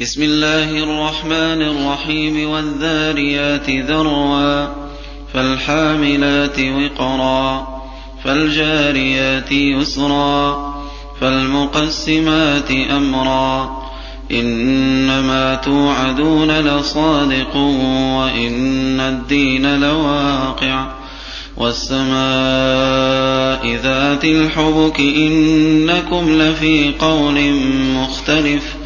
بسم الله الرحمن الرحيم والذاريات ذروا فالحاملات وقرا فالجاريات يسرا فالمقسمات أمرا إنما توعدون لصادق وإن الدين لواقع والسماء ذات الحبك إنكم لفي قول مختلف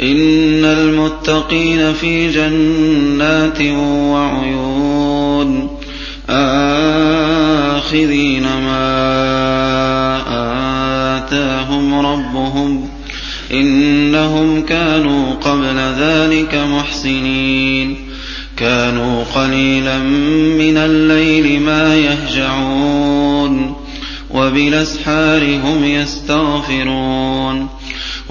إن المتقين في جنات وعيون آخذين ما آتاهم ربهم إنهم كانوا قبل ذلك محسنين كانوا قليلا من الليل ما يهجعون وبالأسحار هم يستغفرون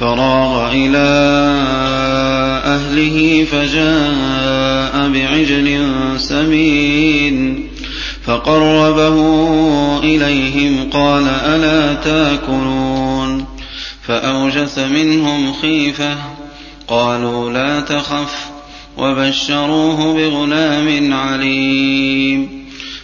فراغ إلى أهله فجاء بعجل سمين فقربه إليهم قال ألا تاكلون فأوجس منهم خيفة قالوا لا تخف وبشروه بغلام عليم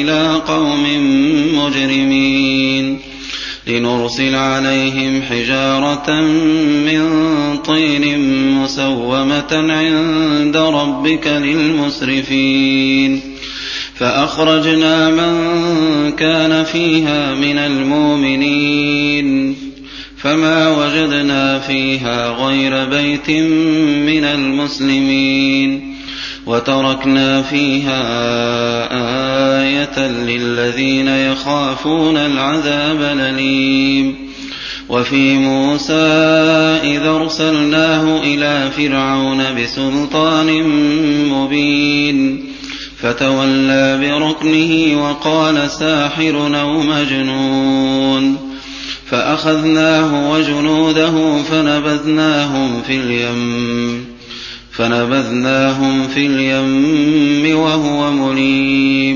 إلى قوم مجرمين لنرسل عليهم حجارة من طين مسومة عند ربك للمسرفين. فأخرجنا من كان فيها من المؤمنين. فما وجدنا فيها غير بيت من المسلمين. وتركنا فيها آية للذين يخافون العذاب الأليم. وفي موسى إذا أرسلناه إلى فرعون بسلطان مبين. فتولى بركنه وقال ساحر أو مجنون. فأخذناه وجنوده فنبذناهم في اليم. فنبذناهم في اليم وهو مليم.